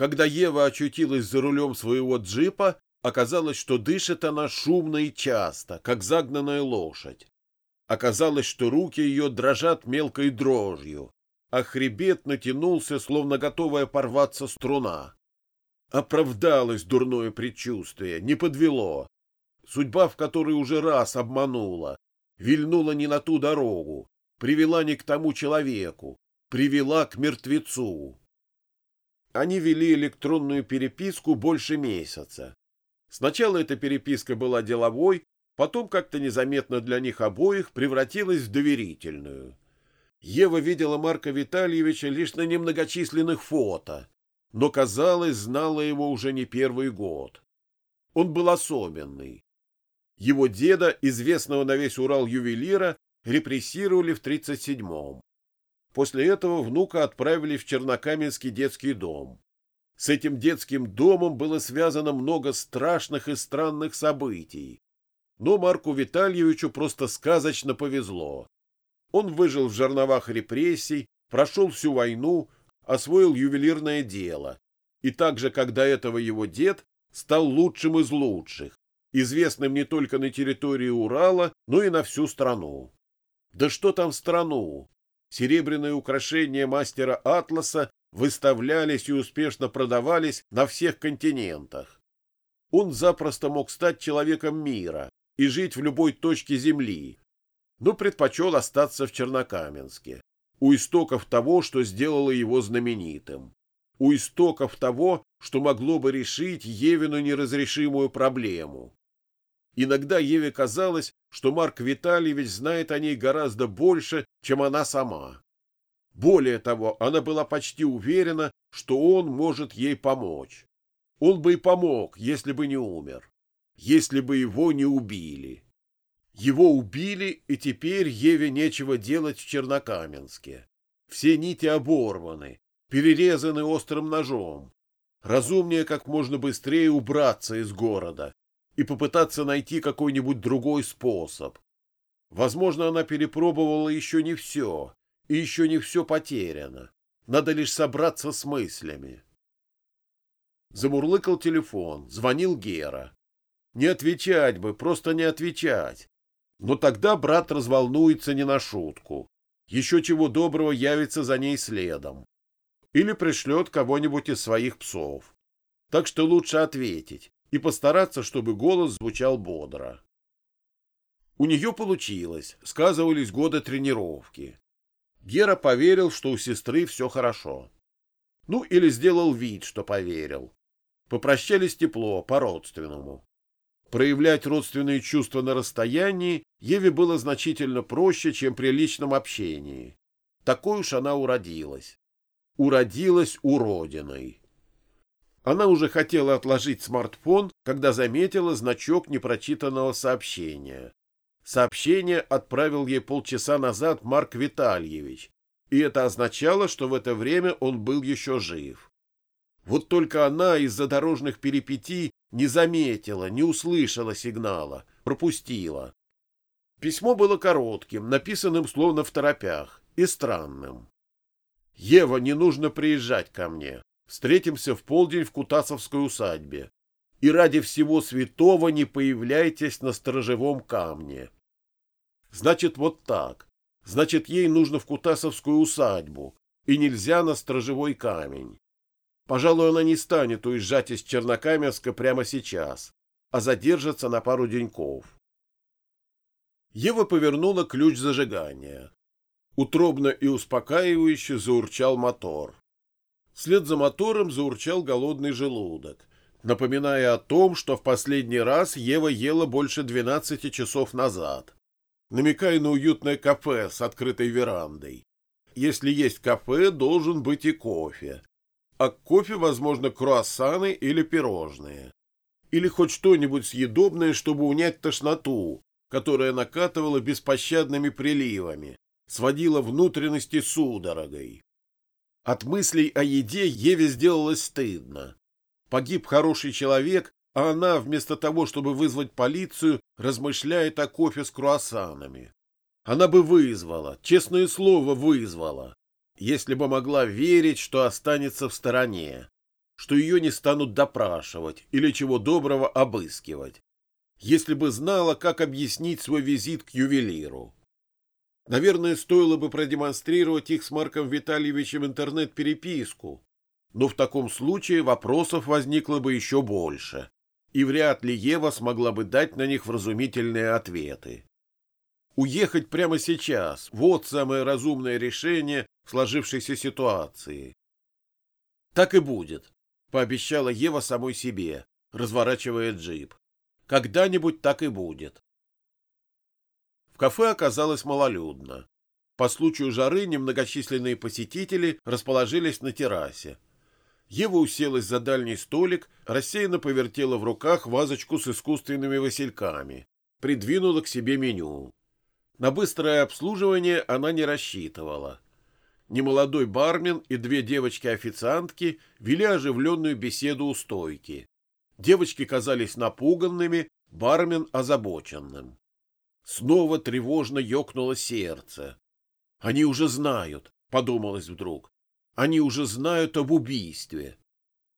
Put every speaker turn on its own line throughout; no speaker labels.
Когда Ева очутилась за рулем своего джипа, оказалось, что дышит она шумно и часто, как загнанная лошадь. Оказалось, что руки ее дрожат мелкой дрожью, а хребет натянулся, словно готовая порваться струна. Оправдалось дурное предчувствие, не подвело. Судьба, в которой уже раз обманула, вильнула не на ту дорогу, привела не к тому человеку, привела к мертвецу. Они вели электронную переписку больше месяца. Сначала эта переписка была деловой, потом как-то незаметно для них обоих превратилась в доверительную. Ева видела Марка Витальевича лишь на немногочисленных фото, но, казалось, знала его уже не первый год. Он был особенный. Его деда, известного на весь Урал ювелира, репрессировали в 37-м. После этого внука отправили в Чернокаменский детский дом. С этим детским домом было связано много страшных и странных событий. Но Марку Витальевичу просто сказочно повезло. Он выжил в жерновах репрессий, прошел всю войну, освоил ювелирное дело. И так же, как до этого его дед, стал лучшим из лучших, известным не только на территории Урала, но и на всю страну. Да что там страну? Серебряные украшения мастера Атласа выставлялись и успешно продавались на всех континентах. Он запросто мог стать человеком мира и жить в любой точке Земли, но предпочел остаться в Чернокаменске, у истоков того, что сделало его знаменитым, у истоков того, что могло бы решить Евину неразрешимую проблему. Иногда Еве казалось, что Марк Витальевич знает о ней гораздо больше, чем она сама. Более того, она была почти уверена, что он может ей помочь. Он бы и помог, если бы не умер, если бы его не убили. Его убили, и теперь Еве нечего делать в Чернокаменске. Все нити оборваны, перерезаны острым ножом. Разумнее как можно быстрее убраться из города, и попытаться найти какой-нибудь другой способ. Возможно, она перепробовала еще не все, и еще не все потеряно. Надо лишь собраться с мыслями. Замурлыкал телефон, звонил Гера. Не отвечать бы, просто не отвечать. Но тогда брат разволнуется не на шутку. Еще чего доброго явится за ней следом. Или пришлет кого-нибудь из своих псов. Так что лучше ответить и постараться, чтобы голос звучал бодро. У нее получилось, сказывались годы тренировки. Гера поверил, что у сестры все хорошо. Ну, или сделал вид, что поверил. Попрощались тепло, по-родственному. Проявлять родственные чувства на расстоянии Еве было значительно проще, чем при личном общении. Такой уж она уродилась. Уродилась уродиной. Она уже хотела отложить смартфон, когда заметила значок непрочитанного сообщения. Сообщение отправил ей полчаса назад Марк Витальевич, и это означало, что в это время он был еще жив. Вот только она из-за дорожных перипетий не заметила, не услышала сигнала, пропустила. Письмо было коротким, написанным словно в торопях, и странным. «Ева, не нужно приезжать ко мне. Встретимся в полдень в Кутасовской усадьбе. И ради всего святого не появляйтесь на сторожевом камне. Значит, вот так. Значит, ей нужно в Кутасовскую усадьбу, и нельзя на сторожевой камень. Пожалуй, она не станет уезжать из Чернокаменска прямо сейчас, а задержится на пару деньков. Ева повернула ключ зажигания. Утробно и успокаивающе заурчал мотор. Вслед за мотором заурчал голодный желудок, напоминая о том, что в последний раз Ева ела больше 12 часов назад, намекая на уютное кафе с открытой верандой. Если есть кафе, должен быть и кофе. А к кофе, возможно, круассаны или пирожные. Или хоть что-нибудь съедобное, чтобы унять тошноту, которая накатывала беспощадными приливами, сводила внутренности судорогой. От мыслей о еде Еве сделалось стыдно. Погиб хороший человек, а она, вместо того, чтобы вызвать полицию, размышляет о кофе с круассанами. Она бы вызвала, честное слово, вызвала, если бы могла верить, что останется в стороне, что ее не станут допрашивать или чего доброго обыскивать, если бы знала, как объяснить свой визит к ювелиру. Наверное, стоило бы продемонстрировать их с Марком Витальевичем интернет-переписку, но в таком случае вопросов возникло бы еще больше, и вряд ли Ева смогла бы дать на них вразумительные ответы. Уехать прямо сейчас – вот самое разумное решение в сложившейся ситуации. Так и будет, пообещала Ева самой себе, разворачивая джип. Когда-нибудь так и будет. Кафе оказалось малолюдно. По случаю жары немногочисленные посетители расположились на террасе. Ева уселась за дальний столик, рассеянно повертела в руках вазочку с искусственными васильками, придвинула к себе меню. На быстрое обслуживание она не рассчитывала. Немолодой бармен и две девочки-официантки вели оживленную беседу у стойки. Девочки казались напуганными, бармен озабоченным. Снова тревожно ёкнуло сердце. «Они уже знают», — подумалось вдруг. «Они уже знают об убийстве».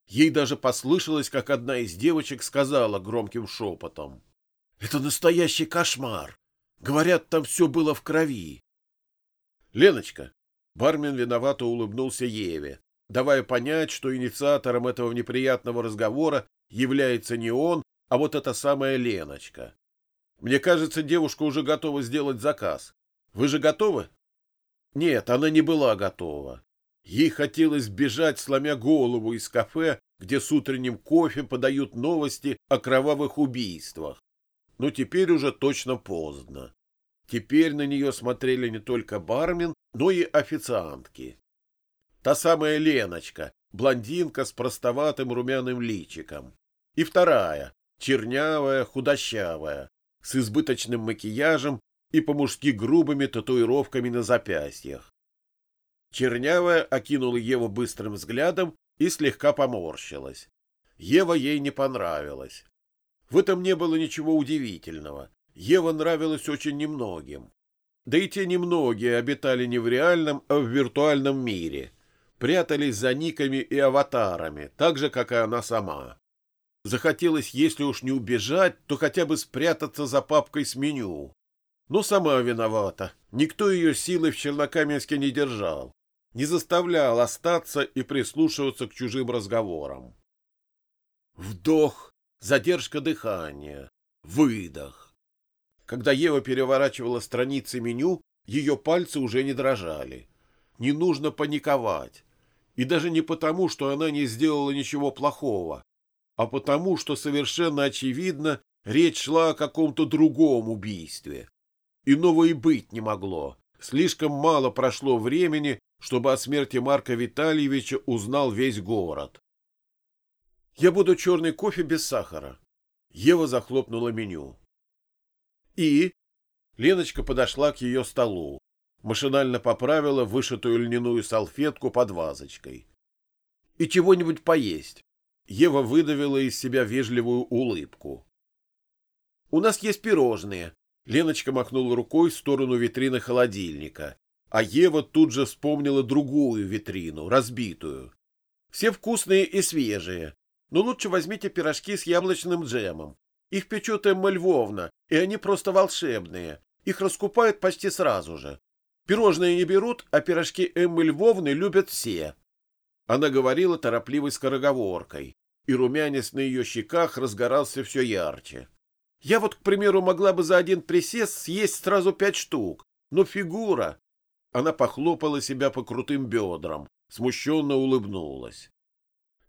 Ей даже послышалось, как одна из девочек сказала громким шепотом. «Это настоящий кошмар. Говорят, там все было в крови. Леночка, бармен виновато улыбнулся Еве, давая понять, что инициатором этого неприятного разговора является не он, а вот эта самая Леночка. Мне кажется, девушка уже готова сделать заказ. Вы же готовы? Нет, она не была готова. Ей хотелось бежать, сломя голову из кафе, где с утренним кофе подают новости о кровавых убийствах но теперь уже точно поздно. Теперь на нее смотрели не только бармен, но и официантки. Та самая Леночка, блондинка с простоватым румяным личиком. И вторая, чернявая, худощавая, с избыточным макияжем и по-мужски грубыми татуировками на запястьях. Чернявая окинула Еву быстрым взглядом и слегка поморщилась. Ева ей не понравилась. В этом не было ничего удивительного. Ева нравилась очень немногим. Да и те немногие обитали не в реальном, а в виртуальном мире. Прятались за никами и аватарами, так же, как и она сама. Захотелось, если уж не убежать, то хотя бы спрятаться за папкой с меню. Но сама виновата. Никто ее силой в Чернокаменске не держал. Не заставлял остаться и прислушиваться к чужим разговорам. Вдох, задержка дыхания, выдох. Когда Ева переворачивала страницы меню, ее пальцы уже не дрожали. Не нужно паниковать. И даже не потому, что она не сделала ничего плохого, а потому, что совершенно очевидно, речь шла о каком-то другом убийстве. Иного и быть не могло. Слишком мало прошло времени, чтобы о смерти Марка Витальевича узнал весь город. Я буду черный кофе без сахара. Ева захлопнула меню. И Леночка подошла к ее столу, машинально поправила вышитую льняную салфетку под вазочкой. И чего-нибудь поесть. Ева выдавила из себя вежливую улыбку. У нас есть пирожные. Леночка махнула рукой в сторону витрины холодильника, а Ева тут же вспомнила другую витрину, разбитую. Все вкусные и свежие, но лучше возьмите пирожки с яблочным джемом. Их печет Эмма Львовна, и они просто волшебные. Их раскупают почти сразу же. Пирожные не берут, а пирожки Эммы Львовны любят все. Она говорила торопливой скороговоркой, и румянец на ее щеках разгорался все ярче. Я вот, к примеру, могла бы за один присест съесть сразу пять штук, но фигура... Она похлопала себя по крутым бедрам, смущенно улыбнулась.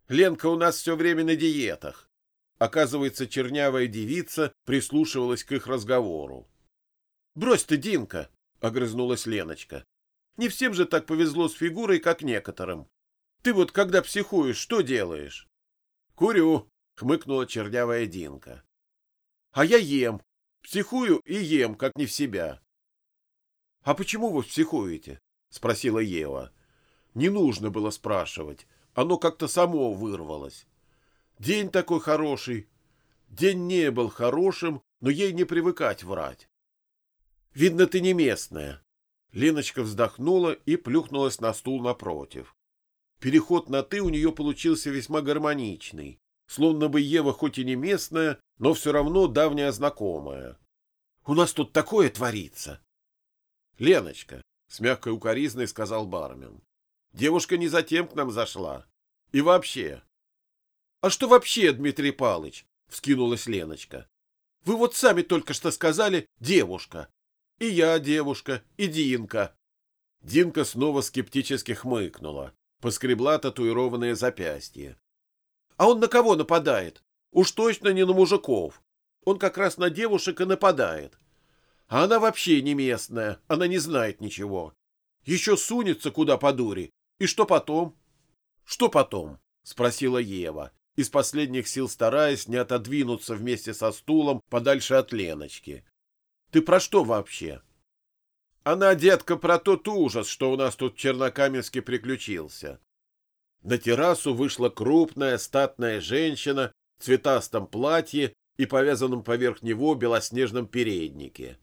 Ленка у нас все время на диетах. Оказывается, чернявая девица прислушивалась к их разговору. — Брось ты, Динка! — огрызнулась Леночка. — Не всем же так повезло с фигурой, как некоторым. Ты вот когда психуешь, что делаешь? — Курю, — хмыкнула чернявая Динка. — А я ем. Психую и ем, как не в себя. — А почему вы психуете? — спросила Ева. Не нужно было спрашивать. Оно как-то само вырвалось. День такой хороший. День не был хорошим, но ей не привыкать врать. Видно, ты не местная. Леночка вздохнула и плюхнулась на стул напротив. Переход на «ты» у нее получился весьма гармоничный, словно бы Ева хоть и не местная, но все равно давняя знакомая. «У нас тут такое творится!» «Леночка», — с мягкой укоризной сказал бармен, — «девушка не затем к нам зашла. И вообще...» «А что вообще, Дмитрий Палыч?» — вскинулась Леночка. «Вы вот сами только что сказали «девушка». И я девушка, и Динка. Динка снова скептически хмыкнула, поскребла татуированное запястье. А он на кого нападает? Уж точно не на мужиков. Он как раз на девушек и нападает. А она вообще не местная, она не знает ничего. Еще сунется куда по дури. И что потом? Что потом? Спросила Ева, из последних сил стараясь не отодвинуться вместе со стулом подальше от Леночки. Ты про что вообще? Она, детка, про тот ужас, что у нас тут в Чернокаменске приключился. На террасу вышла крупная статная женщина в цветастом платье и повязанном поверх него белоснежном переднике.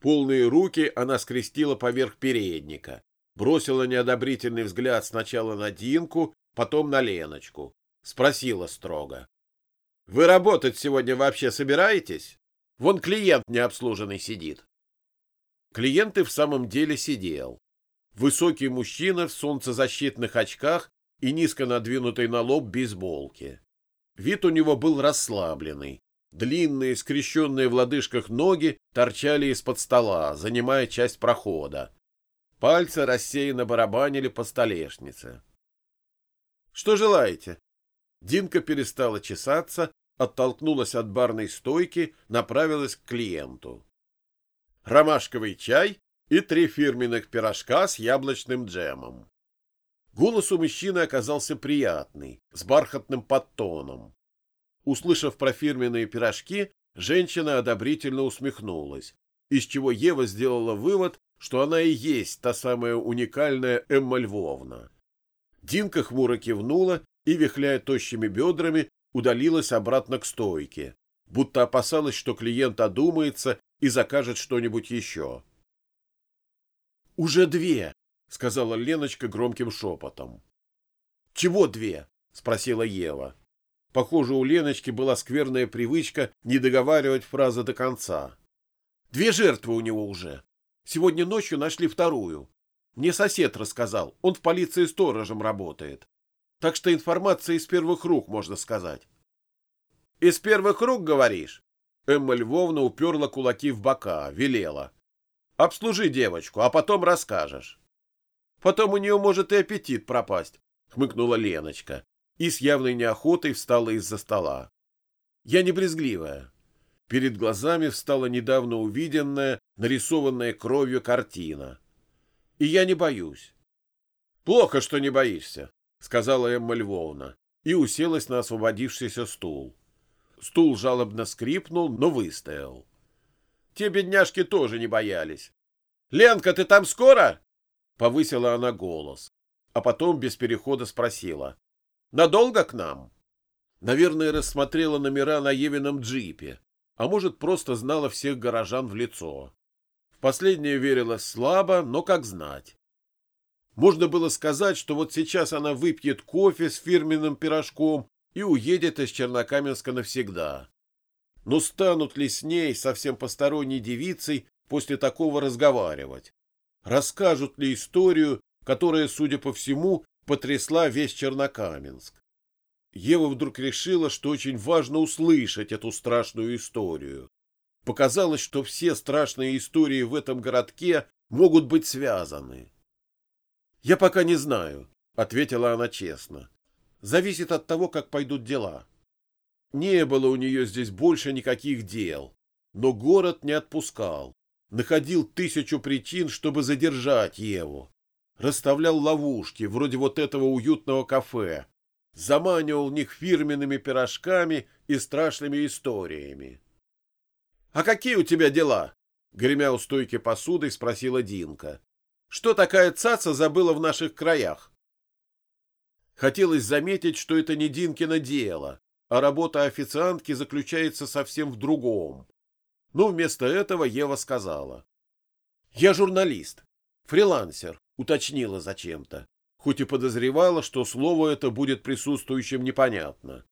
Полные руки она скрестила поверх передника, бросила неодобрительный взгляд сначала на Динку, потом на Леночку. Спросила строго. — Вы работать сегодня вообще собираетесь? Вон клиент необслуженный сидит. Клиент и в самом деле сидел. Высокий мужчина в солнцезащитных очках и низко надвинутой на лоб бейсболке. Вид у него был расслабленный. Длинные, скрещенные в лодыжках ноги торчали из-под стола, занимая часть прохода. Пальцы рассеянно барабанили по столешнице. «Что желаете?» Динка перестала чесаться, оттолкнулась от барной стойки, направилась к клиенту ромашковый чай и три фирменных пирожка с яблочным джемом. Голос у мужчины оказался приятный, с бархатным подтоном. Услышав про фирменные пирожки, женщина одобрительно усмехнулась, из чего Ева сделала вывод, что она и есть та самая уникальная Эмма Львовна. Динка хмуро кивнула и, вихляя тощими бедрами, удалилась обратно к стойке, будто опасалась, что клиент одумается и закажет что-нибудь еще. «Уже две», — сказала Леночка громким шепотом. «Чего две?» — спросила Ева. Похоже, у Леночки была скверная привычка не договаривать фразы до конца. «Две жертвы у него уже. Сегодня ночью нашли вторую. Мне сосед рассказал, он в полиции сторожем работает. Так что информация из первых рук, можно сказать». «Из первых рук, говоришь?» Эмма Львовна уперла кулаки в бока, велела. «Обслужи девочку, а потом расскажешь». «Потом у нее может и аппетит пропасть», — хмыкнула Леночка и с явной неохотой встала из-за стола. «Я не брезгливая». Перед глазами встала недавно увиденная, нарисованная кровью картина. «И я не боюсь». «Плохо, что не боишься», — сказала Эмма Львовна и уселась на освободившийся стул. Стул жалобно скрипнул, но выстоял. Те бедняжки тоже не боялись. «Ленка, ты там скоро?» — повысила она голос, а потом без перехода спросила. «Надолго к нам?» Наверное, рассмотрела номера на Евином джипе, а может, просто знала всех горожан в лицо. В последнее верила слабо, но как знать. Можно было сказать, что вот сейчас она выпьет кофе с фирменным пирожком и уедет из Чернокаменска навсегда. Но станут ли с ней, совсем посторонней девицей, после такого разговаривать? Расскажут ли историю, которая, судя по всему, потрясла весь Чернокаменск? Ева вдруг решила, что очень важно услышать эту страшную историю. Показалось, что все страшные истории в этом городке могут быть связаны. «Я пока не знаю», — ответила она честно зависит от того, как пойдут дела. Не было у нее здесь больше никаких дел, но город не отпускал, находил тысячу причин, чтобы задержать Еву, расставлял ловушки, вроде вот этого уютного кафе, заманивал них фирменными пирожками и страшными историями. — А какие у тебя дела? — гремя у стойки посудой, спросила Динка. — Что такая цаца забыла в наших краях? Хотелось заметить, что это не Динкино дело, а работа официантки заключается совсем в другом. Но вместо этого Ева сказала. «Я журналист, фрилансер», — уточнила зачем-то. хоть и подозревала, что слово это будет присутствующим непонятно.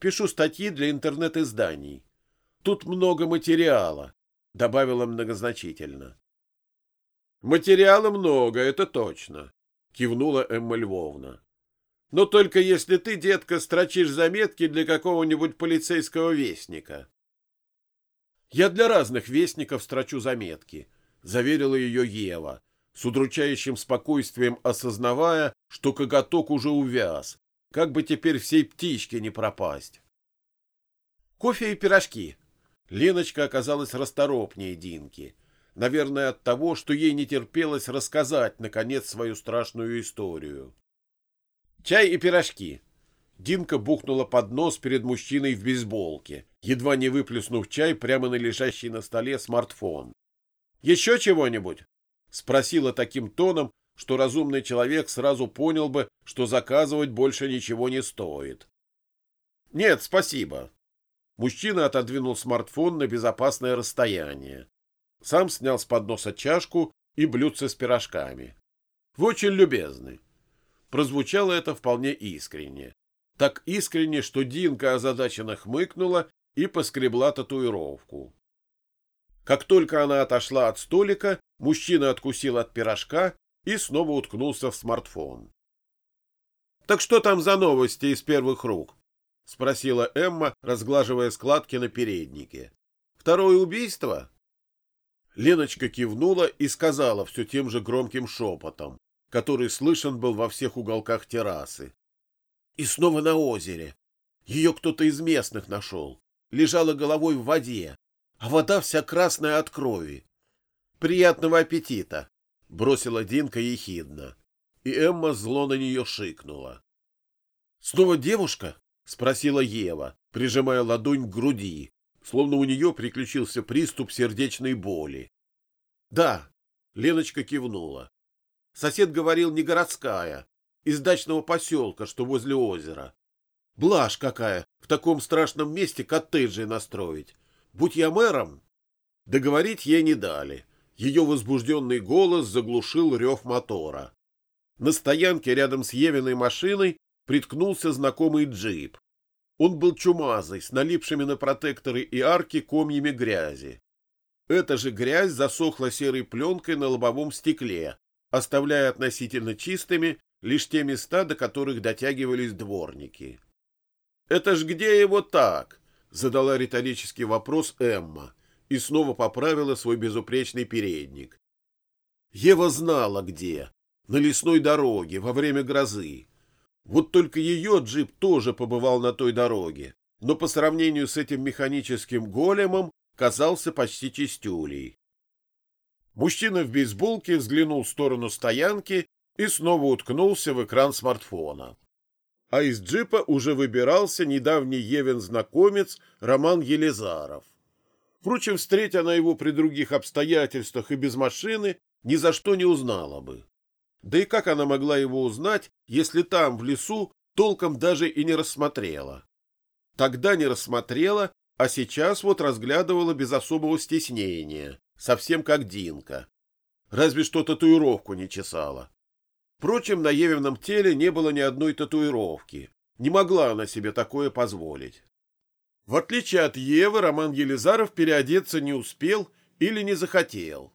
Пишу статьи для интернет-изданий. Тут много материала, — добавила многозначительно. Материала много, это точно, — кивнула Эмма Львовна. Но только если ты, детка, строчишь заметки для какого-нибудь полицейского вестника. Я для разных вестников строчу заметки, — заверила ее Ева, с удручающим спокойствием осознавая, что коготок уже увяз, как бы теперь всей птичке не пропасть. Кофе и пирожки. Леночка оказалась расторопнее Динки. Наверное, от того, что ей не терпелось рассказать, наконец, свою страшную историю. Чай и пирожки. Динка бухнула под нос перед мужчиной в бейсболке, едва не выплеснув чай прямо на лежащий на столе смартфон. «Еще чего-нибудь?» — спросила таким тоном, что разумный человек сразу понял бы, что заказывать больше ничего не стоит. «Нет, спасибо». Мужчина отодвинул смартфон на безопасное расстояние. Сам снял с подноса чашку и блюдце с пирожками. «Вы очень любезны». Прозвучало это вполне искренне. Так искренне, что Динка озадаченно хмыкнула и поскребла татуировку. Как только она отошла от столика, мужчина откусил от пирожка и снова уткнулся в смартфон. «Так что там за новости из первых рук?» — спросила Эмма, разглаживая складки на переднике. «Второе убийство?» Леночка кивнула и сказала все тем же громким шепотом, который слышен был во всех уголках террасы. «И снова на озере. Ее кто-то из местных нашел. Лежала головой в воде, а вода вся красная от крови. Приятного аппетита!» бросила Динка ехидно, и Эмма зло на нее шикнула. «Снова девушка?» — спросила Ева, прижимая ладонь к груди, словно у нее приключился приступ сердечной боли. «Да», — Леночка кивнула. «Сосед говорил, не городская, из дачного поселка, что возле озера. Блажь какая, в таком страшном месте коттеджи настроить. Будь я мэром...» Договорить ей не дали. Ее возбужденный голос заглушил рев мотора. На стоянке рядом с Евиной машиной приткнулся знакомый джип. Он был чумазый, с налипшими на протекторы и арки комьями грязи. Эта же грязь засохла серой пленкой на лобовом стекле, оставляя относительно чистыми лишь те места, до которых дотягивались дворники. «Это ж где его так?» — задала риторический вопрос Эмма и снова поправила свой безупречный передник. Ева знала, где. На лесной дороге, во время грозы. Вот только ее джип тоже побывал на той дороге, но по сравнению с этим механическим големом казался почти чистюлей. Мужчина в бейсболке взглянул в сторону стоянки и снова уткнулся в экран смартфона. А из джипа уже выбирался недавний Евен знакомец Роман Елизаров. Впрочем, встретя она его при других обстоятельствах и без машины, ни за что не узнала бы. Да и как она могла его узнать, если там, в лесу, толком даже и не рассмотрела? Тогда не рассмотрела, а сейчас вот разглядывала без особого стеснения, совсем как Динка. Разве что татуировку не чесала. Впрочем, на Евином теле не было ни одной татуировки. Не могла она себе такое позволить. В отличие от Евы, Роман Елизаров переодеться не успел или не захотел.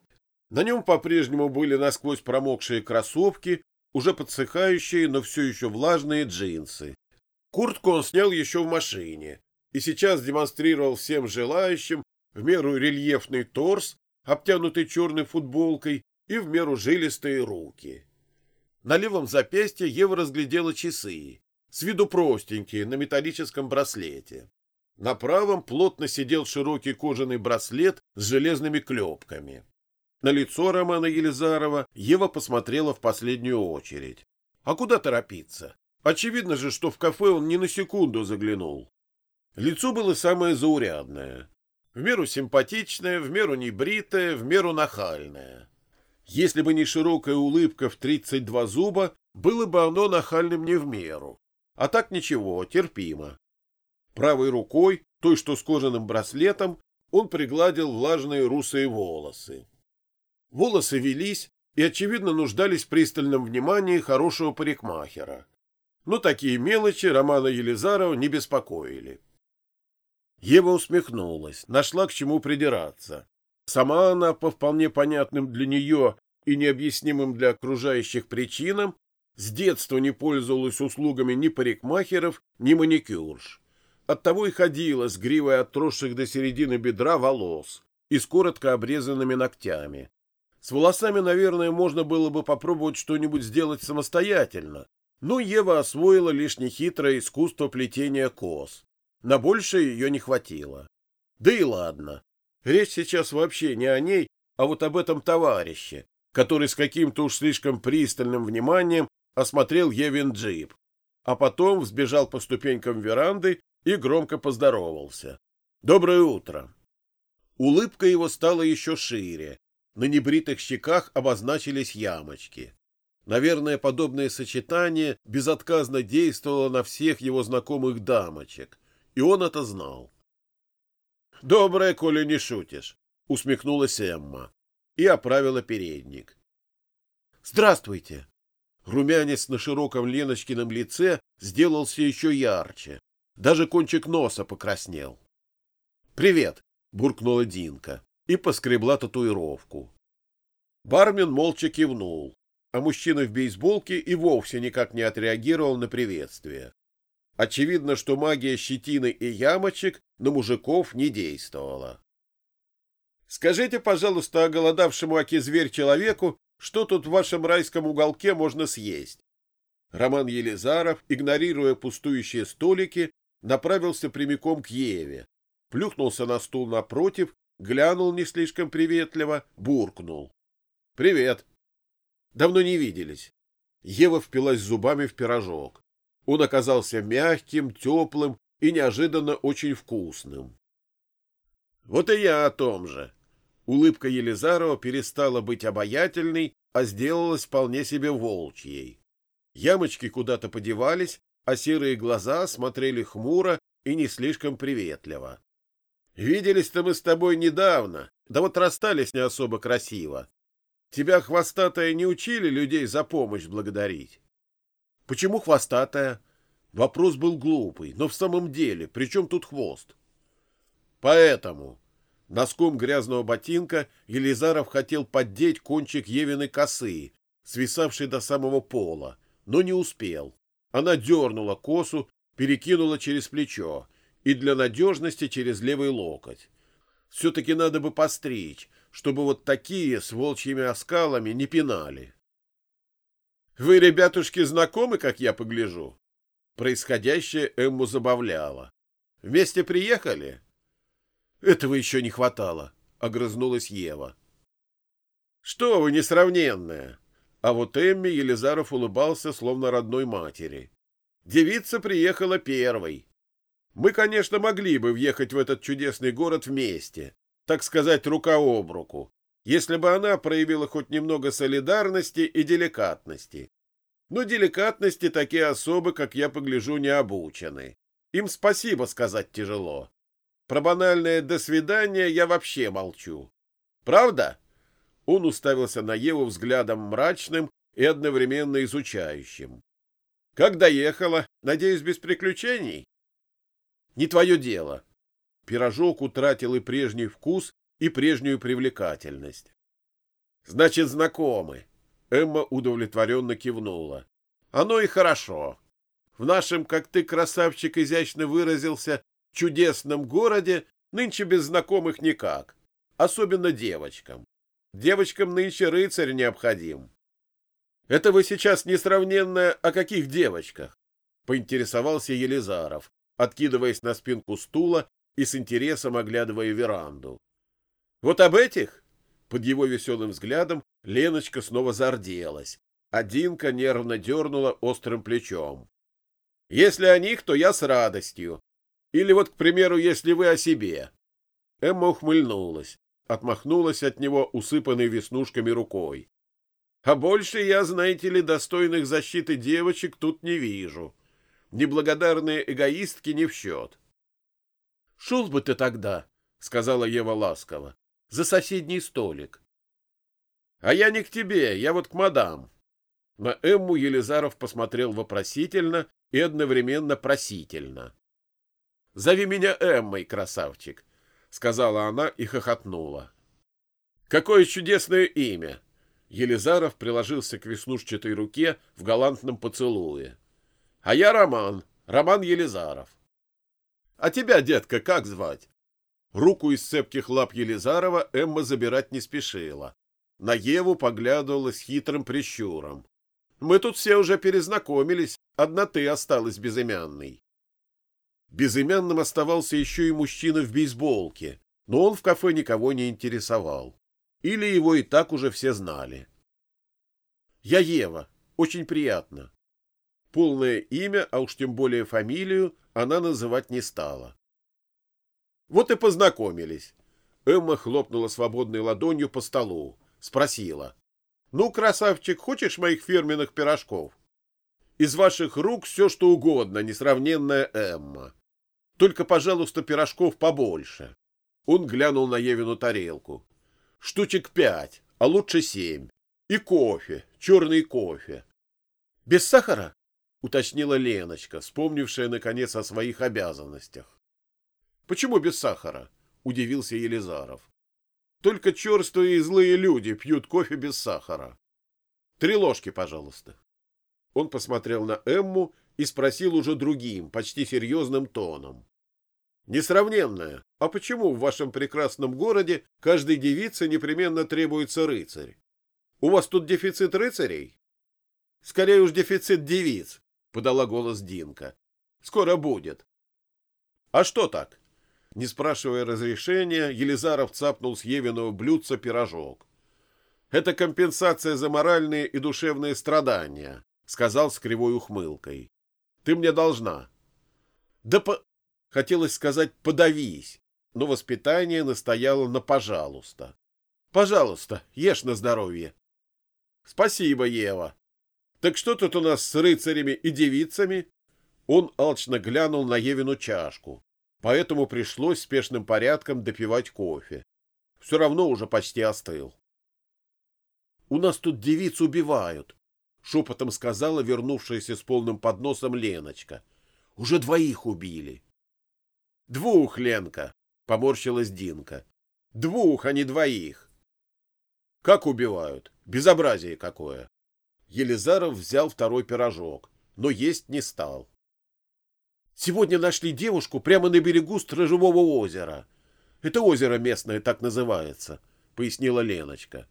На нем по-прежнему были насквозь промокшие кроссовки, уже подсыхающие, но все еще влажные джинсы. Куртку он снял еще в машине и сейчас демонстрировал всем желающим в меру рельефный торс, обтянутый черной футболкой, и в меру жилистые руки. На левом запястье Ева разглядела часы, с виду простенькие, на металлическом браслете. На правом плотно сидел широкий кожаный браслет с железными клепками. На лицо Романа Елизарова Ева посмотрела в последнюю очередь. А куда торопиться? Очевидно же, что в кафе он ни на секунду заглянул. Лицо было самое заурядное. В меру симпатичное, в меру небритое, в меру нахальное. Если бы не широкая улыбка в 32 зуба, было бы оно нахальным не в меру. А так ничего, терпимо. Правой рукой, той, что с кожаным браслетом, он пригладил влажные русые волосы. Волосы велись, и, очевидно, нуждались в пристальном внимании хорошего парикмахера. Но такие мелочи Романа Елизарова не беспокоили. Ева усмехнулась, нашла к чему придираться. Сама она, по вполне понятным для нее и необъяснимым для окружающих причинам, с детства не пользовалась услугами ни парикмахеров, ни маникюрш. Оттого и ходила с гривой отросших до середины бедра волос и с коротко обрезанными ногтями. С волосами, наверное, можно было бы попробовать что-нибудь сделать самостоятельно, но Ева освоила лишь нехитрое искусство плетения кос. На большее ее не хватило. Да и ладно. Речь сейчас вообще не о ней, а вот об этом товарище, который с каким-то уж слишком пристальным вниманием осмотрел Евин джип, а потом взбежал по ступенькам веранды и громко поздоровался. «Доброе утро!» Улыбка его стала еще шире. На небритых щеках обозначились ямочки. Наверное, подобное сочетание безотказно действовало на всех его знакомых дамочек, и он это знал. «Доброе, коли не шутишь», — усмехнулась Эмма и оправила передник. «Здравствуйте!» Румянец на широком Леночкином лице сделался еще ярче. Даже кончик носа покраснел. «Привет!» — буркнула Динка и поскребла татуировку. Бармен молча кивнул, а мужчина в бейсболке и вовсе никак не отреагировал на приветствие. Очевидно, что магия щетины и ямочек на мужиков не действовала. «Скажите, пожалуйста, оголодавшему оки-зверь человеку, что тут в вашем райском уголке можно съесть?» Роман Елизаров, игнорируя пустующие столики, направился прямиком к Еве, плюхнулся на стул напротив, глянул не слишком приветливо, буркнул. «Привет!» «Давно не виделись». Ева впилась зубами в пирожок. Он оказался мягким, теплым и неожиданно очень вкусным. «Вот и я о том же». Улыбка Елизарова перестала быть обаятельной, а сделалась вполне себе волчьей. Ямочки куда-то подевались, а серые глаза смотрели хмуро и не слишком приветливо. Виделись-то мы с тобой недавно, да вот расстались не особо красиво. Тебя, хвостатая, не учили людей за помощь благодарить? Почему хвостатая? Вопрос был глупый, но в самом деле, при чем тут хвост? Поэтому носком грязного ботинка Елизаров хотел поддеть кончик Евиной косы, свисавшей до самого пола, но не успел. Она дернула косу, перекинула через плечо, и для надежности через левый локоть. Все-таки надо бы постричь, чтобы вот такие с волчьими оскалами не пинали. — Вы, ребятушки, знакомы, как я погляжу? Происходящее Эмму забавляло. — Вместе приехали? — Этого еще не хватало, — огрызнулась Ева. — Что вы, несравненная! А вот Эмме Елизаров улыбался, словно родной матери. Девица приехала первой. Мы, конечно, могли бы въехать в этот чудесный город вместе, так сказать, рука об руку, если бы она проявила хоть немного солидарности и деликатности. Но деликатности такие особы, как я погляжу, не обучены. Им спасибо сказать тяжело. Про банальное «до свидания» я вообще молчу. Правда? Он уставился на Еву взглядом мрачным и одновременно изучающим. Как доехала? Надеюсь, без приключений? Не твое дело. Пирожок утратил и прежний вкус, и прежнюю привлекательность. Значит, знакомы. Эмма удовлетворенно кивнула. Оно и хорошо. В нашем, как ты, красавчик, изящно выразился, чудесном городе нынче без знакомых никак. Особенно девочкам. Девочкам нынче рыцарь необходим. Это вы сейчас несравненно о каких девочках? Поинтересовался Елизаров, откидываясь на спинку стула и с интересом оглядывая веранду. «Вот об этих?» Под его веселым взглядом Леночка снова зарделась, а Динка нервно дернула острым плечом. «Если о них, то я с радостью. Или вот, к примеру, если вы о себе». Эмма ухмыльнулась, отмахнулась от него усыпанной веснушками рукой. «А больше я, знаете ли, достойных защиты девочек тут не вижу неблагодарные эгоистки не в счет. — Шел бы ты тогда, — сказала Ева ласково, — за соседний столик. А я не к тебе, я вот к мадам. На Эмму Елизаров посмотрел вопросительно и одновременно просительно. — Зови меня Эммой, красавчик, — сказала она и хохотнула. — Какое чудесное имя! Елизаров приложился к веснушчатой руке в галантном поцелуе. — А я Роман, Роман Елизаров. — А тебя, детка, как звать? Руку из цепких лап Елизарова Эмма забирать не спешила. На Еву поглядывала с хитрым прищуром. Мы тут все уже перезнакомились, одна ты осталась безымянной. Безымянным оставался еще и мужчина в бейсболке, но он в кафе никого не интересовал. Или его и так уже все знали. Я Ева, очень приятно. Полное имя, а уж тем более фамилию, она называть не стала. Вот и познакомились. Эмма хлопнула свободной ладонью по столу, спросила. Ну, красавчик, хочешь моих фирменных пирожков? Из ваших рук все, что угодно, несравненная Эмма. Только, пожалуйста, пирожков побольше. Он глянул на Евину тарелку. Штучек пять, а лучше семь. И кофе, черный кофе. Без сахара? Уточнила Леночка, вспомнившая, наконец, о своих обязанностях. Почему без сахара? Удивился Елизаров. Только черствые и злые люди пьют кофе без сахара. Три ложки, пожалуйста. Он посмотрел на Эмму и спросил уже другим, почти серьезным тоном. Несравненная, а почему в вашем прекрасном городе каждой девице непременно требуется рыцарь? У вас тут дефицит рыцарей? Скорее уж дефицит девиц, подала голос Динка. Скоро будет. А что так? Не спрашивая разрешения, Елизаров цапнул с Евиного блюдца пирожок. «Это компенсация за моральные и душевные страдания», — сказал с кривой ухмылкой. «Ты мне должна». «Да по...» — хотелось сказать «подавись», но воспитание настояло на «пожалуйста». «Пожалуйста, ешь на здоровье». «Спасибо, Ева». «Так что тут у нас с рыцарями и девицами?» Он алчно глянул на Евину чашку поэтому пришлось спешным порядком допивать кофе. Все равно уже почти остыл. — У нас тут девиц убивают, — шепотом сказала вернувшаяся с полным подносом Леночка. — Уже двоих убили. — Двух, Ленка, — поморщилась Динка. — Двух, а не двоих. — Как убивают? Безобразие какое! Елизаров взял второй пирожок, но есть не стал. Сегодня нашли девушку прямо на берегу Стражевого озера. Это озеро местное так называется, — пояснила Леночка.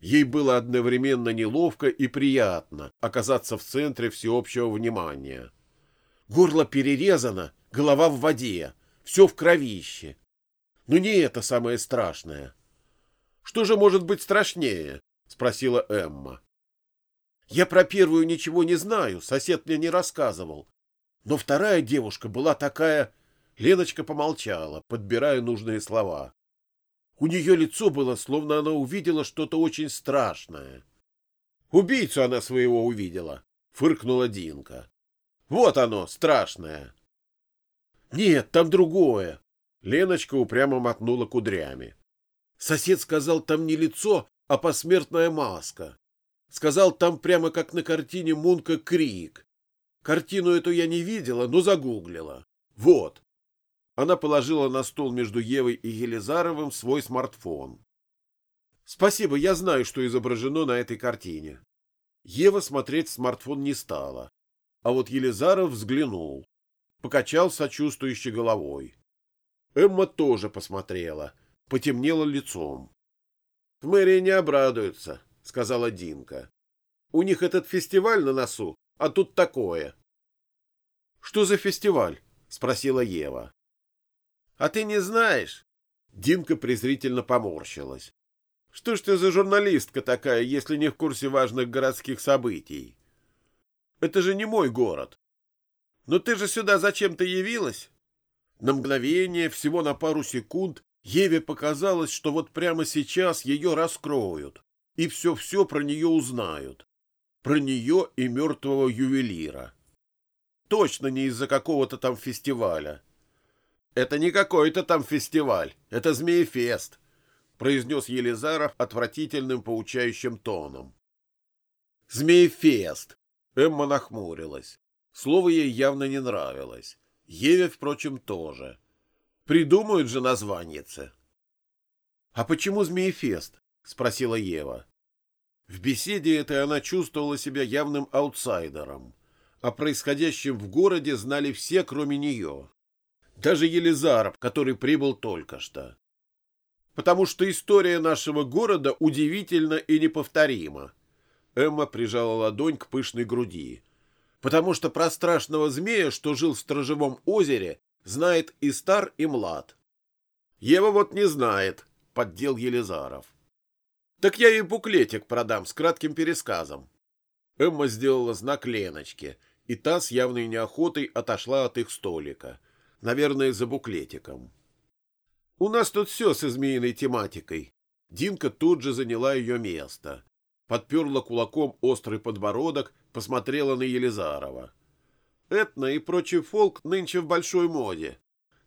Ей было одновременно неловко и приятно оказаться в центре всеобщего внимания. Горло перерезано, голова в воде, все в кровище. Но не это самое страшное. — Что же может быть страшнее? — спросила Эмма. — Я про первую ничего не знаю, сосед мне не рассказывал. Но вторая девушка была такая... Леночка помолчала, подбирая нужные слова. У нее лицо было, словно она увидела что-то очень страшное. Убийцу она своего увидела, фыркнула Динка. Вот оно, страшное. Нет, там другое. Леночка упрямо мотнула кудрями. Сосед сказал, там не лицо, а посмертная маска. Сказал, там прямо как на картине Мунка Крик. Картину эту я не видела, но загуглила. Вот. Она положила на стол между Евой и Елизаровым свой смартфон. Спасибо, я знаю, что изображено на этой картине. Ева смотреть смартфон не стала. А вот Елизаров взглянул. Покачал сочувствующей головой. Эмма тоже посмотрела. Потемнела лицом. — В мэрии не обрадуются, — сказала Динка. — У них этот фестиваль на носу, а тут такое. — Что за фестиваль? — спросила Ева. — А ты не знаешь? Динка презрительно поморщилась. — Что ж ты за журналистка такая, если не в курсе важных городских событий? Это же не мой город. Но ты же сюда зачем-то явилась? На мгновение, всего на пару секунд, Еве показалось, что вот прямо сейчас ее раскроют и все-все про нее узнают про нее и мертвого ювелира. Точно не из-за какого-то там фестиваля. Это не какой-то там фестиваль, это Змеефест. произнес Елизаров отвратительным поучающим тоном. «Змеефест!» Эмма нахмурилась. Слово ей явно не нравилось. Еве, впрочем, тоже. Придумают же названице. — А почему Змеефест? — спросила Ева. В беседе этой она чувствовала себя явным аутсайдером. О происходящем в городе знали все, кроме нее. Даже Елизаров, который прибыл только что потому что история нашего города удивительна и неповторима. Эмма прижала ладонь к пышной груди. Потому что про страшного змея, что жил в Стражевом озере, знает и стар, и млад. Ева вот не знает, поддел Елизаров. Так я ей буклетик продам с кратким пересказом. Эмма сделала знак Леночке, и та с явной неохотой отошла от их столика. Наверное, за буклетиком. У нас тут все со змеиной тематикой. Динка тут же заняла ее место. Подперла кулаком острый подбородок, посмотрела на Елизарова. Этно и прочий фолк нынче в большой моде.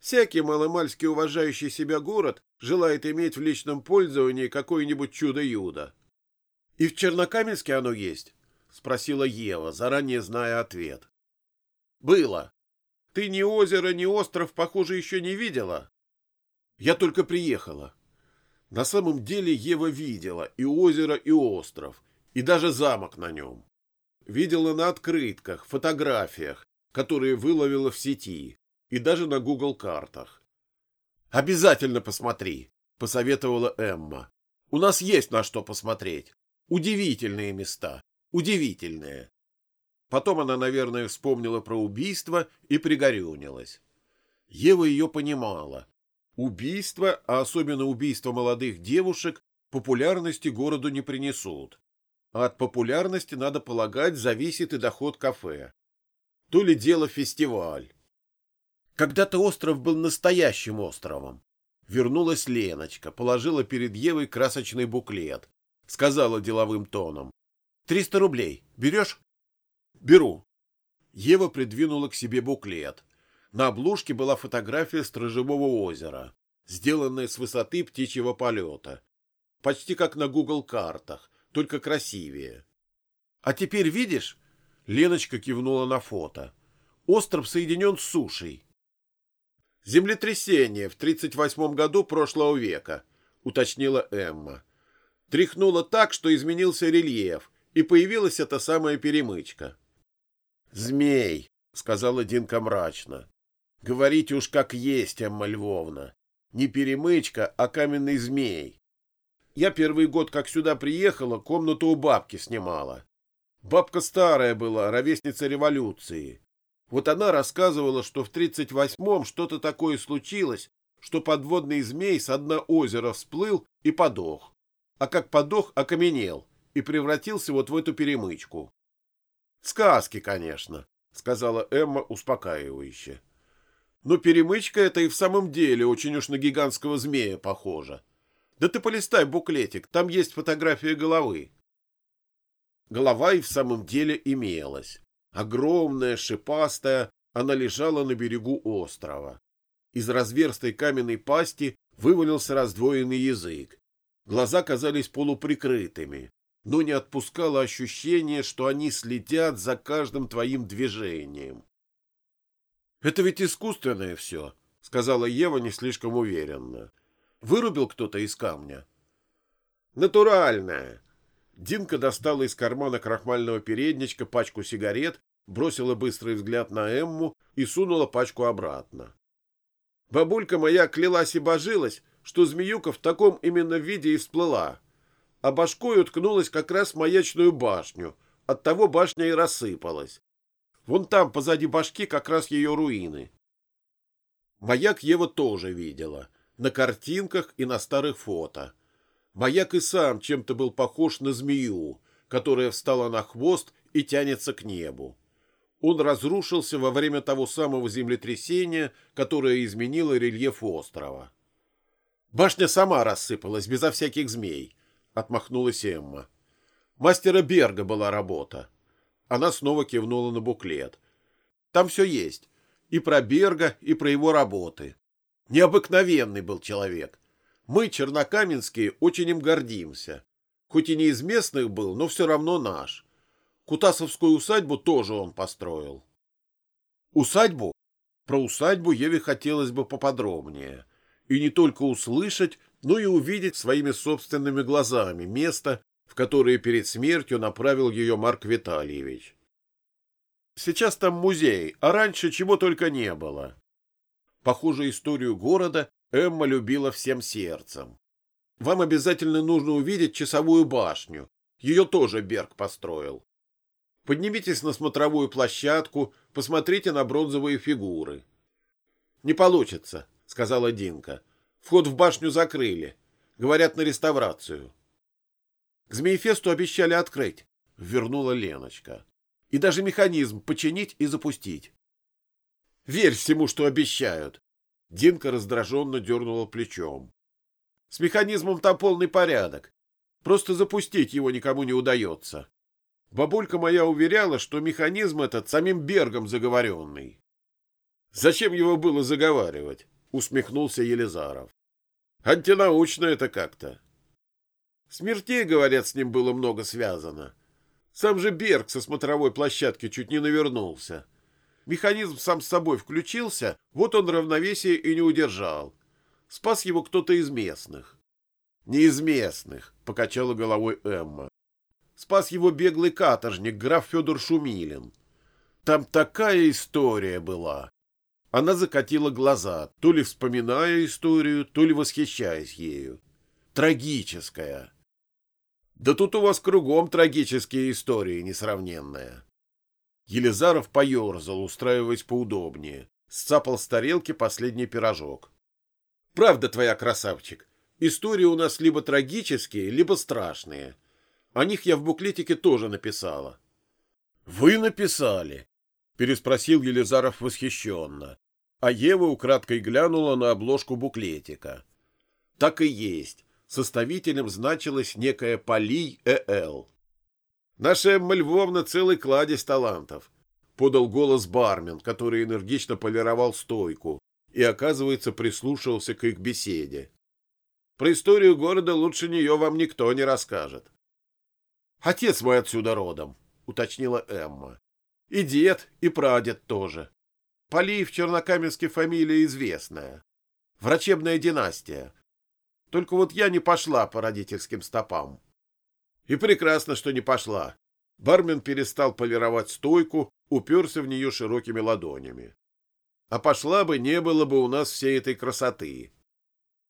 Всякий маломальски уважающий себя город желает иметь в личном пользовании какое-нибудь чудо-юдо. — И в Чернокаменске оно есть? — спросила Ева, заранее зная ответ. — Было. Ты ни озеро, ни остров, похоже, еще не видела? Я только приехала. На самом деле Ева видела и озеро, и остров, и даже замок на нем. Видела на открытках, фотографиях, которые выловила в сети, и даже на Google картах. «Обязательно посмотри», — посоветовала Эмма. «У нас есть на что посмотреть. Удивительные места. Удивительные». Потом она, наверное, вспомнила про убийство и пригорюнилась. Ева ее понимала. Убийства, а особенно убийства молодых девушек, популярности городу не принесут. А от популярности, надо полагать, зависит и доход кафе. То ли дело фестиваль. Когда-то остров был настоящим островом. Вернулась Леночка, положила перед Евой красочный буклет. Сказала деловым тоном. «Триста рублей. Берешь?» «Беру». Ева придвинула к себе буклет. На обложке была фотография Стражевого озера, сделанная с высоты птичьего полета. Почти как на Google картах, только красивее. «А теперь видишь?» — Леночка кивнула на фото. «Остров соединен с сушей». «Землетрясение в 38 году прошлого века», — уточнила Эмма. Тряхнуло так, что изменился рельеф, и появилась эта самая перемычка. «Змей», — сказала Динка мрачно. Говорите уж как есть, Эмма Львовна. Не перемычка, а каменный змей. Я первый год, как сюда приехала, комнату у бабки снимала. Бабка старая была, ровесница революции. Вот она рассказывала, что в 38-м что-то такое случилось, что подводный змей с дна озера всплыл и подох. А как подох, окаменел и превратился вот в эту перемычку. «Сказки, конечно», — сказала Эмма успокаивающе. Но перемычка это и в самом деле очень уж на гигантского змея похожа. Да ты полистай буклетик, там есть фотография головы. Голова и в самом деле имелась. Огромная, шипастая, она лежала на берегу острова. Из разверстой каменной пасти вывалился раздвоенный язык. Глаза казались полуприкрытыми, но не отпускало ощущение, что они следят за каждым твоим движением. Это ведь искусственное все, сказала Ева не слишком уверенно. Вырубил кто-то из камня. Натуральное. Динка достала из кармана крахмального передничка пачку сигарет, бросила быстрый взгляд на Эмму и сунула пачку обратно. Бабулька моя клялась и божилась, что змеюка в таком именно виде и всплыла, а башкой уткнулась как раз в маячную башню, оттого башня и рассыпалась. Вон там, позади башки, как раз ее руины. Маяк Ева тоже видела. На картинках и на старых фото. Маяк и сам чем-то был похож на змею, которая встала на хвост и тянется к небу. Он разрушился во время того самого землетрясения, которое изменило рельеф острова. «Башня сама рассыпалась, безо всяких змей», — отмахнулась Эмма. «Мастера Берга была работа. Она снова кивнула на буклет. Там все есть. И про Берга, и про его работы. Необыкновенный был человек. Мы, чернокаменские, очень им гордимся. Хоть и не из местных был, но все равно наш. Кутасовскую усадьбу тоже он построил. Усадьбу? Про усадьбу Еве хотелось бы поподробнее. И не только услышать, но и увидеть своими собственными глазами место, в которое перед смертью направил ее Марк Витальевич. Сейчас там музей, а раньше чего только не было. Похоже, историю города Эмма любила всем сердцем. Вам обязательно нужно увидеть часовую башню. Ее тоже Берг построил. Поднимитесь на смотровую площадку, посмотрите на бронзовые фигуры. — Не получится, — сказала Динка. — Вход в башню закрыли. Говорят, на реставрацию. — К Змеефесту обещали открыть, — вернула Леночка. — И даже механизм починить и запустить. — Верь всему, что обещают, Динка раздраженно дернула плечом. С механизмом там полный порядок. Просто запустить его никому не удается. Бабулька моя уверяла, что механизм этот самим Бергом заговоренный. Зачем его было заговаривать? Усмехнулся Елизаров. Антинаучно это как-то. Смертей, говорят, с ним было много связано. Сам же Берг со смотровой площадки чуть не навернулся. Механизм сам с собой включился, вот он равновесие и не удержал. Спас его кто-то из местных. — Не из местных, — покачала головой Эмма. Спас его беглый каторжник, граф Федор Шумилин. Там такая история была. Она закатила глаза, то ли вспоминая историю, то ли восхищаясь ею. Трагическая. Да тут у вас кругом трагические истории несравненные. Елизаров поерзал, устраиваясь поудобнее. Сцапал с тарелки последний пирожок. «Правда твоя, красавчик. Истории у нас либо трагические, либо страшные. О них я в буклетике тоже написала». «Вы написали?» — переспросил Елизаров восхищенно. А Ева украдкой глянула на обложку буклетика. Так и есть. Составителем значилась некая Полий Э.Л. Наша Эмма Львовна целый кладезь талантов, — подал голос бармен, который энергично полировал стойку и, оказывается, прислушивался к их беседе. Про историю города лучше нее вам никто не расскажет. — Отец мой отсюда родом, — уточнила Эмма. — И дед, и прадед тоже. Полив Чернокаменской фамилия известная. Врачебная династия. Только вот я не пошла по родительским стопам. И прекрасно, что не пошла. Бармен перестал полировать стойку, уперся в нее широкими ладонями. А пошла бы, не было бы у нас всей этой красоты.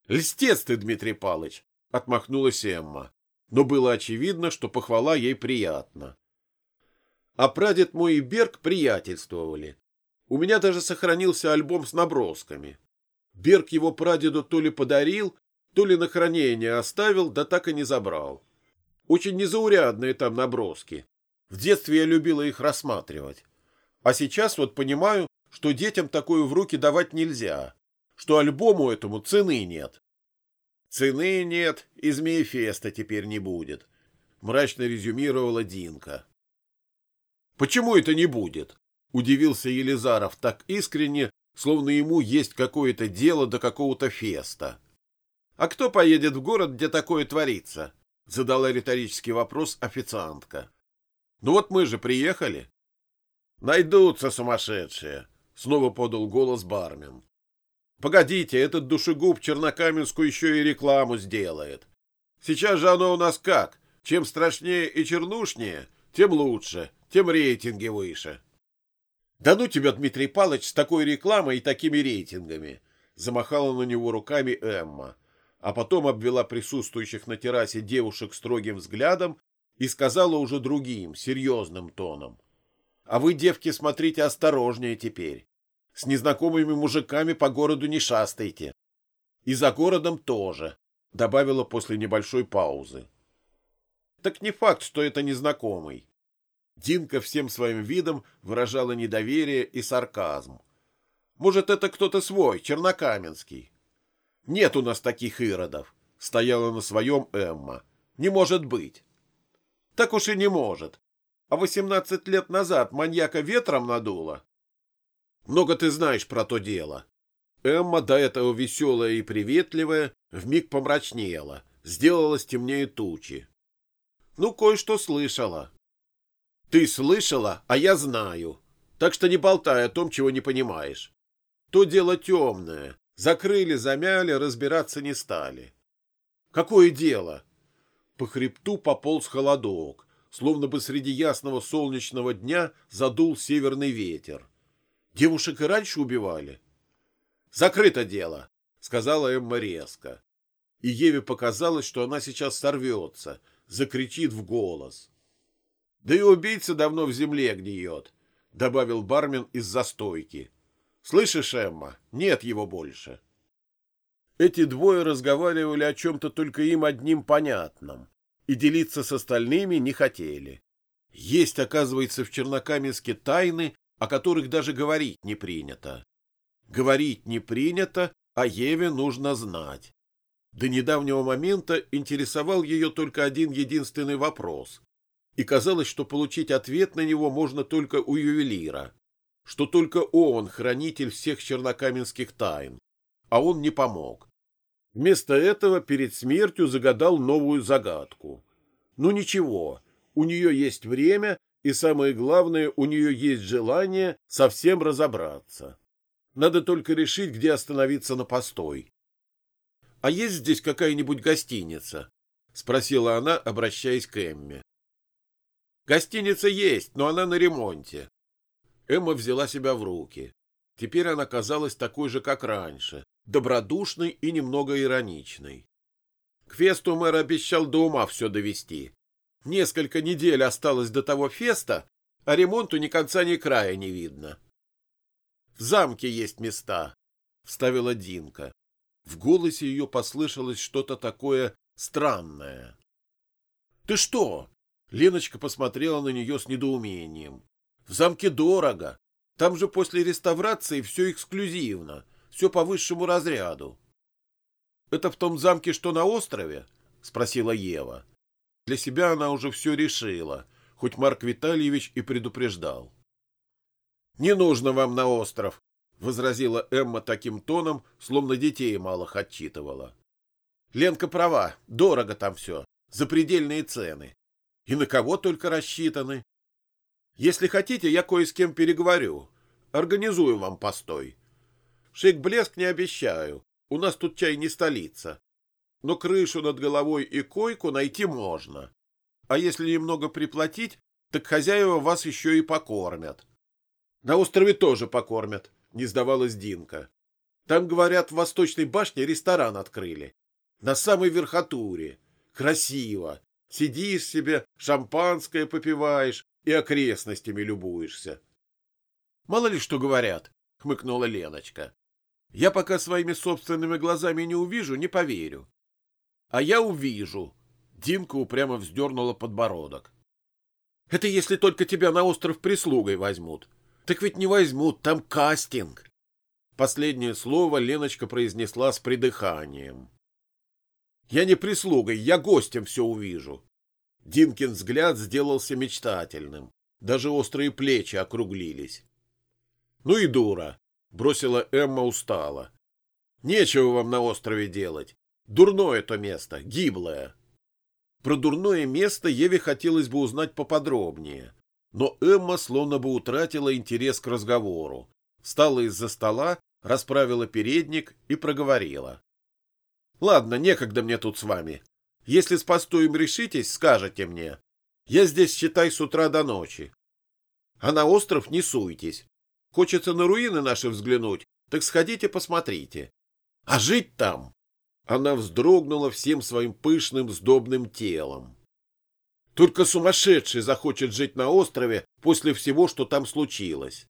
«Льстец ты, Дмитрий Палыч!» — отмахнулась Эмма. Но было очевидно, что похвала ей приятна. А прадед мой и Берг приятельствовали. У меня даже сохранился альбом с набросками. Берг его прадеду то ли подарил, то ли на хранение оставил, да так и не забрал. Очень незаурядные там наброски. В детстве я любила их рассматривать. А сейчас вот понимаю, что детям такое в руки давать нельзя, что альбому этому цены нет. Цены нет, и Змеефеста теперь не будет, мрачно резюмировала Динка. Почему это не будет? Удивился Елизаров так искренне, словно ему есть какое-то дело до какого-то феста. А кто поедет в город, где такое творится? — задала риторический вопрос официантка. «Ну вот мы же приехали». «Найдутся сумасшедшие», — снова подал голос бармен. «Погодите, этот душегуб Чернокаменскую еще и рекламу сделает. Сейчас же оно у нас как? Чем страшнее и чернушнее, тем лучше, тем рейтинги выше». «Да ну тебя, Дмитрий Палыч, с такой рекламой и такими рейтингами!» — замахала на него руками Эмма а потом обвела присутствующих на террасе девушек строгим взглядом и сказала уже другим, серьезным тоном. — А вы, девки, смотрите осторожнее теперь. С незнакомыми мужиками по городу не шастайте. И за городом тоже, — добавила после небольшой паузы. — Так не факт, что это незнакомый. Динка всем своим видом выражала недоверие и сарказм. Может, это кто-то свой, чернокаменский. Нет у нас таких иродов, стояла на своем Эмма. Не может быть. Так уж и не может. А восемнадцать лет назад маньяка ветром надуло. Много ты знаешь про то дело. Эмма, до этого веселая и приветливая, вмиг помрачнела, сделалась темнее тучи. Ну, кое-что слышала. Ты слышала, а я знаю. Так что не болтай о том, чего не понимаешь. То дело темное. Закрыли, замяли, разбираться не стали. Какое дело? По хребту пополз холодок, словно бы среди ясного солнечного дня задул северный ветер. Девушек и раньше убивали. Закрыто дело, сказала Эмма резко. И Еве показалось, что она сейчас сорвется, закричит в голос. Да и убийца давно в земле гниет, добавил бармен из застойки. Слышишь, Эмма, нет его больше. Эти двое разговаривали о чем-то только им одним понятном, и делиться с остальными не хотели. Есть, оказывается, в Чернокаменске тайны, о которых даже говорить не принято. Говорить не принято, а Еве нужно знать. До недавнего момента интересовал ее только один единственный вопрос, и казалось, что получить ответ на него можно только у ювелира, что только он хранитель всех чернокаменских тайн, а он не помог. Вместо этого перед смертью загадал новую загадку. Ну ничего, у нее есть время, и самое главное, у нее есть желание совсем разобраться. Надо только решить, где остановиться на постой. — А есть здесь какая-нибудь гостиница? — спросила она, обращаясь к Эмме. — Гостиница есть, но она на ремонте. Эмма взяла себя в руки. Теперь она казалась такой же, как раньше, добродушной и немного ироничной. К фесту мэр обещал до ума все довести. Несколько недель осталось до того феста, а ремонту ни конца ни края не видно. В замке есть места, — вставила Динка. В голосе ее послышалось что-то такое странное. — Ты что? — Леночка посмотрела на нее с недоумением. — В замке дорого. Там же после реставрации все эксклюзивно, все по высшему разряду. — Это в том замке, что на острове? — спросила Ева. Для себя она уже все решила, хоть Марк Витальевич и предупреждал. Не нужно вам на остров, возразила Эмма таким тоном, словно детей малых отчитывала. Ленка права, дорого там все, запредельные цены. И на кого только рассчитаны. Если хотите, я кое с кем переговорю. Организую вам постой. Шик-блеск не обещаю. У нас тут чай не столица. Но крышу над головой и койку найти можно. А если немного приплатить, так хозяева вас еще и покормят. На острове тоже покормят, не сдавалась Динка. Там, говорят, в Восточной башне ресторан открыли. На самой верхотуре. Красиво. Сидишь себе, шампанское попиваешь и окрестностями любуешься. Мало ли что говорят, хмыкнула Леночка. Я пока своими собственными глазами не увижу, не поверю. А я увижу. Динка упрямо вздернула подбородок. Это если только тебя на остров прислугой возьмут. Так ведь не возьмут, там кастинг. Последнее слово Леночка произнесла с придыханием. Я не прислугой, я гостем все увижу. Динкин взгляд сделался мечтательным. Даже острые плечи округлились. Ну и дура, бросила Эмма устало. Нечего вам на острове делать. Дурное то место, гиблое. Про дурное место Еве хотелось бы узнать поподробнее, но Эмма словно бы утратила интерес к разговору. Встала из-за стола, расправила передник и проговорила. — Ладно, некогда мне тут с вами. Если с постоем решитесь, скажете мне. Я здесь, считай, с утра до ночи. А на остров не суйтесь. Хочется на руины наши взглянуть, так сходите посмотрите. А жить там... Она вздрогнула всем своим пышным сдобным телом. Только сумасшедший захочет жить на острове после всего, что там случилось.